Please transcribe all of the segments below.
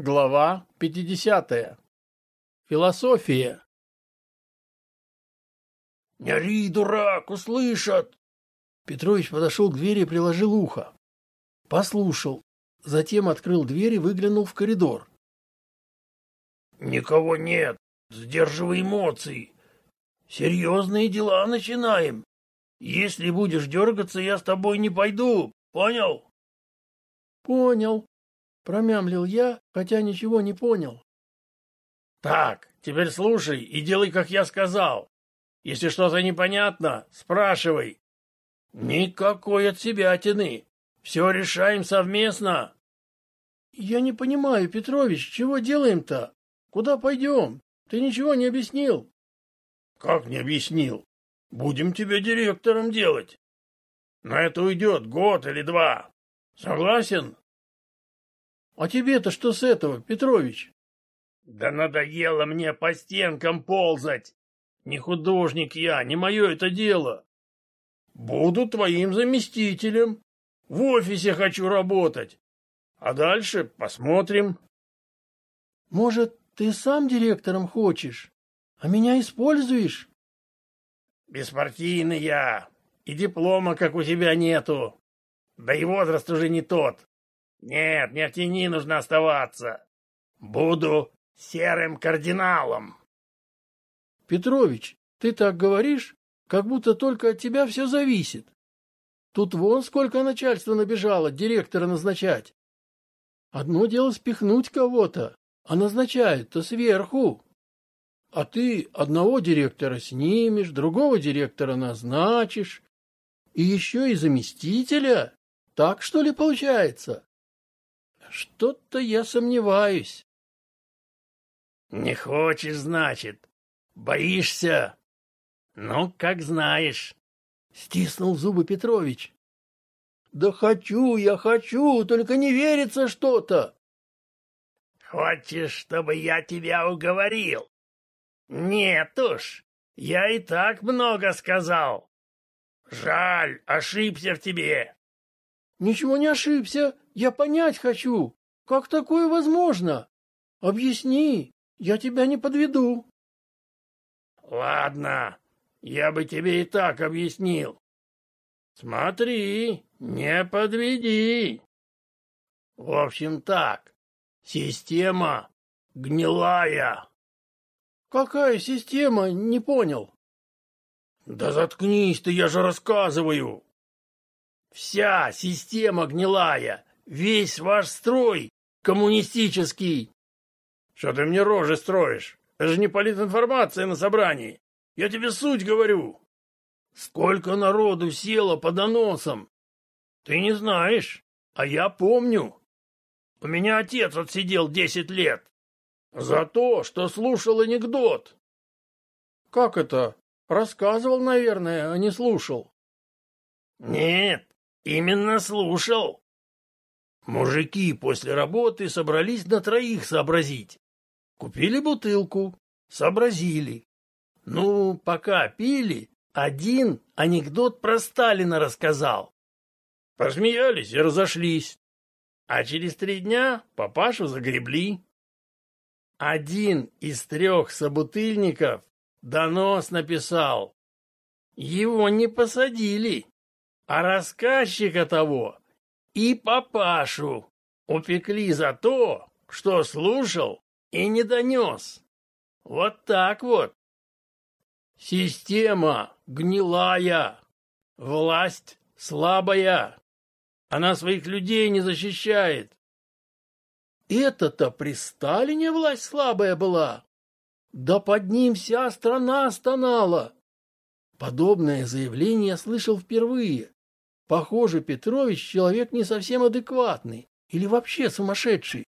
Глава 50. Философия. «Не ори, дурак, услышат!» Петрович подошел к двери и приложил ухо. Послушал. Затем открыл дверь и выглянул в коридор. «Никого нет. Сдерживай эмоции. Серьезные дела начинаем. Если будешь дергаться, я с тобой не пойду. Понял?» «Понял», — промямлил я, хотя ничего не понял. «Так, теперь слушай и делай, как я сказал. Если что-то непонятно, спрашивай. Никакой от себя тяны. Все решаем совместно». «Я не понимаю, Петрович, чего делаем-то? Куда пойдем? Ты ничего не объяснил». «Как не объяснил? Будем тебя директором делать. На это уйдет год или два. Согласен? А тебе-то что с этого, Петрович? Да надоело мне по стенкам ползать. Не художник я, не мое это дело. Буду твоим заместителем. В офисе хочу работать. А дальше посмотрим. Может, ты сам директором хочешь, а меня используешь? Беспартийный я, и диплома, как у тебя, нету. Да и возраст уже не тот. Нет, мне в тени нужно оставаться. Буду серым кардиналом. Петрович, ты так говоришь, как будто только от тебя все зависит. Тут вон сколько начальства набежало директора назначать. Одно дело спихнуть кого-то, а назначают-то сверху. А ты одного директора снимешь, другого директора назначишь, и еще и заместителя. Так, что ли, получается? Что-то я сомневаюсь. Не хочешь, значит? Боишься? Ну, как знаешь. Стиснул зубы Петрович. Да хочу, я хочу, только не верится что-то. Хочешь, чтобы я тебя уговорил? Нет уж, я и так много сказал. Жаль, ошибся в тебе. Ничего не ошибся. Я понять хочу. Как такое возможно? Объясни. Я тебя не подведу. Ладно, я бы тебе и так объяснил. Смотри, не подведи. В общем так, система гнилая. Какая система? Не понял. Да заткнись ты, я же рассказываю. Вся система гнилая, весь ваш строй коммунистический. Что ты мне рожи строишь? Это же не политинформация на собрании. Я тебе суть говорю. Сколько народу село по доносам. Ты не знаешь, а я помню. У меня отец отсидел десять лет. За то, что слушал анекдот. Как это? Рассказывал, наверное, а не слушал. Нет, Именно слушал. Мужики после работы собрались на троих сообразить. Купили бутылку, сообразили. Ну, пока пили, один анекдот про Сталина рассказал. Посмеялись и разошлись. А через три дня папашу загребли. Один из трех собутыльников донос написал. Его не посадили, а рассказчика того и папашу упекли за то, что слушал и не донес. Вот так вот. Система гнилая, власть слабая. Она своих людей не защищает. Это-то при Сталине власть слабая была. Да под ним вся страна стонала. Подобное заявление я слышал впервые. Похоже, Петрович человек не совсем адекватный или вообще сумасшедший.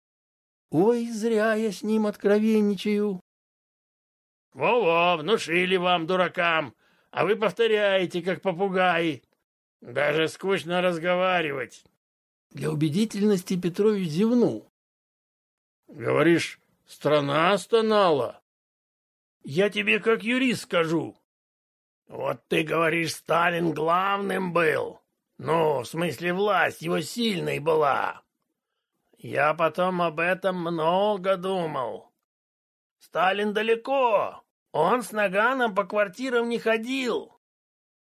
Ой, зря я с ним откровенничаю. Во-во, внушили вам, дуракам, а вы повторяете, как попугаи. Даже скучно разговаривать. Для убедительности Петрович зевнул. Говоришь, страна стонала? Я тебе как юрист скажу. Вот ты говоришь, Сталин главным был. Ну, в смысле, власть его сильной была. Я потом об этом много думал. Сталин далеко, он с Наганом по квартирам не ходил.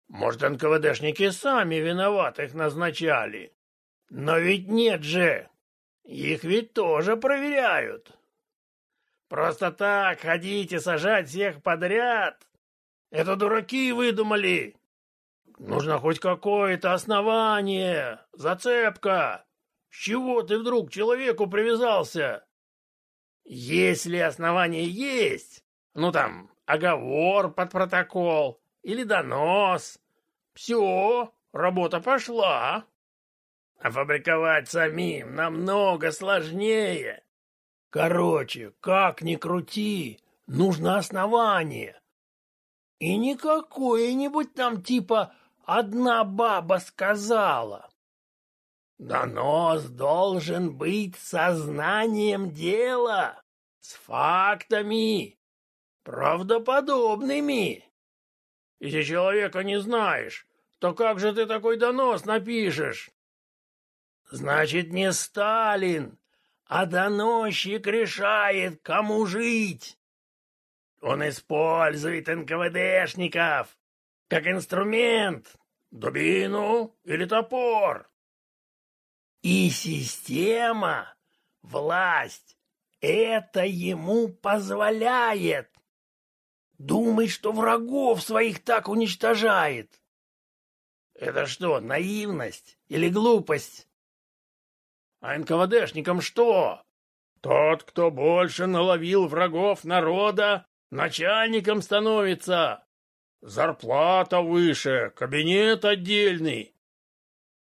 Может, НКВДшники сами виноваты их назначали. Но ведь нет же. Их ведь тоже проверяют. Просто так ходить и сажать всех подряд. Это дураки выдумали. Нужно хоть какое-то основание, зацепка. С чего ты вдруг человеку привязался? Если основание есть, ну там, оговор под протокол или донос, все, работа пошла. А фабриковать самим намного сложнее. Короче, как ни крути, нужно основание. И не какое-нибудь там типа «одна баба сказала». Донос должен быть сознанием дела, с фактами, правдоподобными. Если человека не знаешь, то как же ты такой донос напишешь? Значит, не Сталин, а доносчик решает, кому жить. Он использует НКВДшников как инструмент, дубину или топор. И система, власть, это ему позволяет. Думает, что врагов своих так уничтожает. Это что, наивность или глупость? А НКВДшникам что? Тот, кто больше наловил врагов народа, начальником становится. Зарплата выше, кабинет отдельный.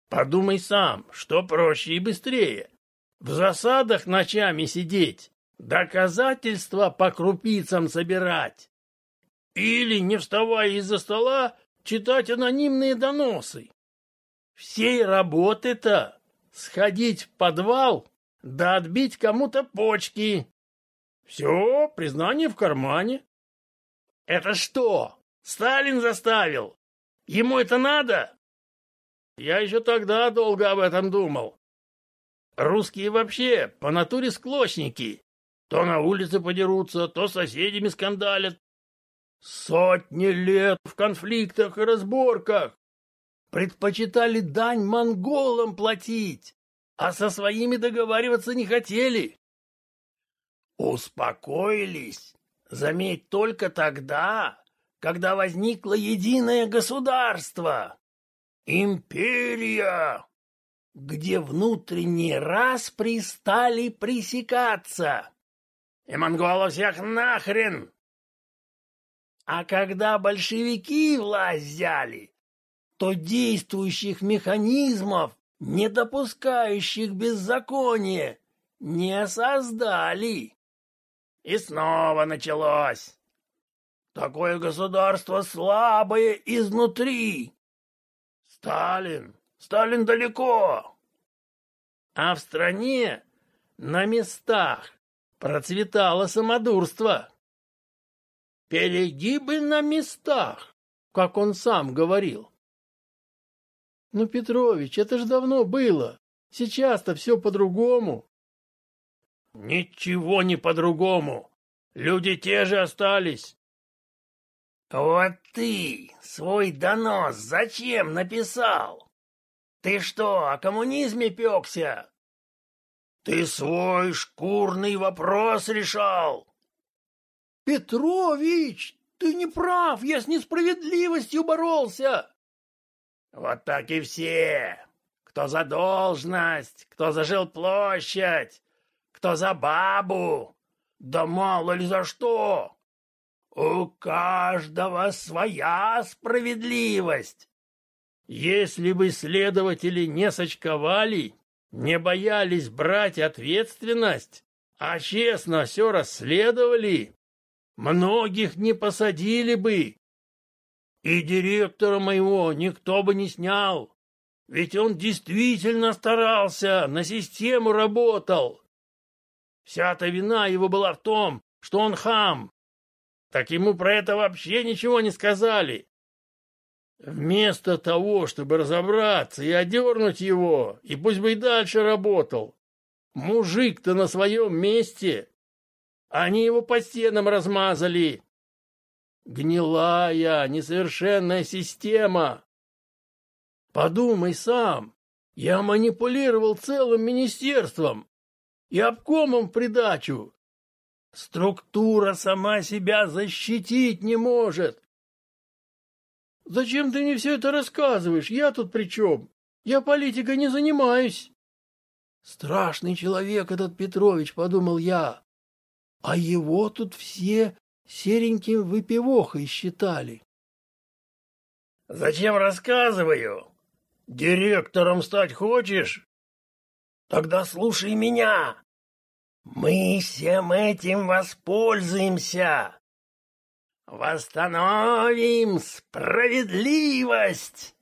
Подумай сам, что проще и быстрее. В засадах ночами сидеть, доказательства по крупицам собирать. Или, не вставая из-за стола, читать анонимные доносы. Всей работы-то сходить в подвал да отбить кому-то почки. Все, признание в кармане. Это что, Сталин заставил? Ему это надо? Я еще тогда долго об этом думал. Русские вообще по натуре склочники. То на улице подерутся, то с соседями скандалят. Сотни лет в конфликтах и разборках. Предпочитали дань монголам платить, а со своими договариваться не хотели. Успокоились, заметь, только тогда, когда возникло единое государство. Империя, где внутренние распри стали пресекаться. И монголов всех нахрен! А когда большевики власть взяли, то действующих механизмов, не допускающих беззакония, не создали. И снова началось. Такое государство слабое изнутри. Сталин, Сталин далеко. А в стране на местах процветало самодурство. Перегибы на местах, как он сам говорил. Ну, Петрович, это же давно было. Сейчас-то все по-другому. Ничего не по-другому. Люди те же остались. Вот ты свой донос зачем написал? Ты что, о коммунизме пекся? Ты свой шкурный вопрос решал. Петрович, ты не прав, я с несправедливостью боролся. Вот так и все. Кто за должность, кто за жилплощадь, кто за бабу. Да мало ли за что. У каждого своя справедливость. Если бы следователи не сочковали, не боялись брать ответственность, а честно все расследовали, многих не посадили бы. И директора моего никто бы не снял, ведь он действительно старался, на систему работал. Вся-то вина его была в том, что он хам, так ему про это вообще ничего не сказали. Вместо того, чтобы разобраться и одернуть его, и пусть бы и дальше работал, Мужик-то на своем месте. Они его по стенам размазали. Гнилая, несовершенная система. Подумай сам. Я манипулировал целым министерством и обкомом в придачу. Структура сама себя защитить не может. Зачем ты мне все это рассказываешь? Я тут при чем? Я политикой не занимаюсь. Страшный человек этот Петрович, подумал я. А его тут все сереньким выпивохой считали. Зачем рассказываю? Директором стать хочешь? Тогда слушай меня. Мы всем этим воспользуемся. Восстановим справедливость.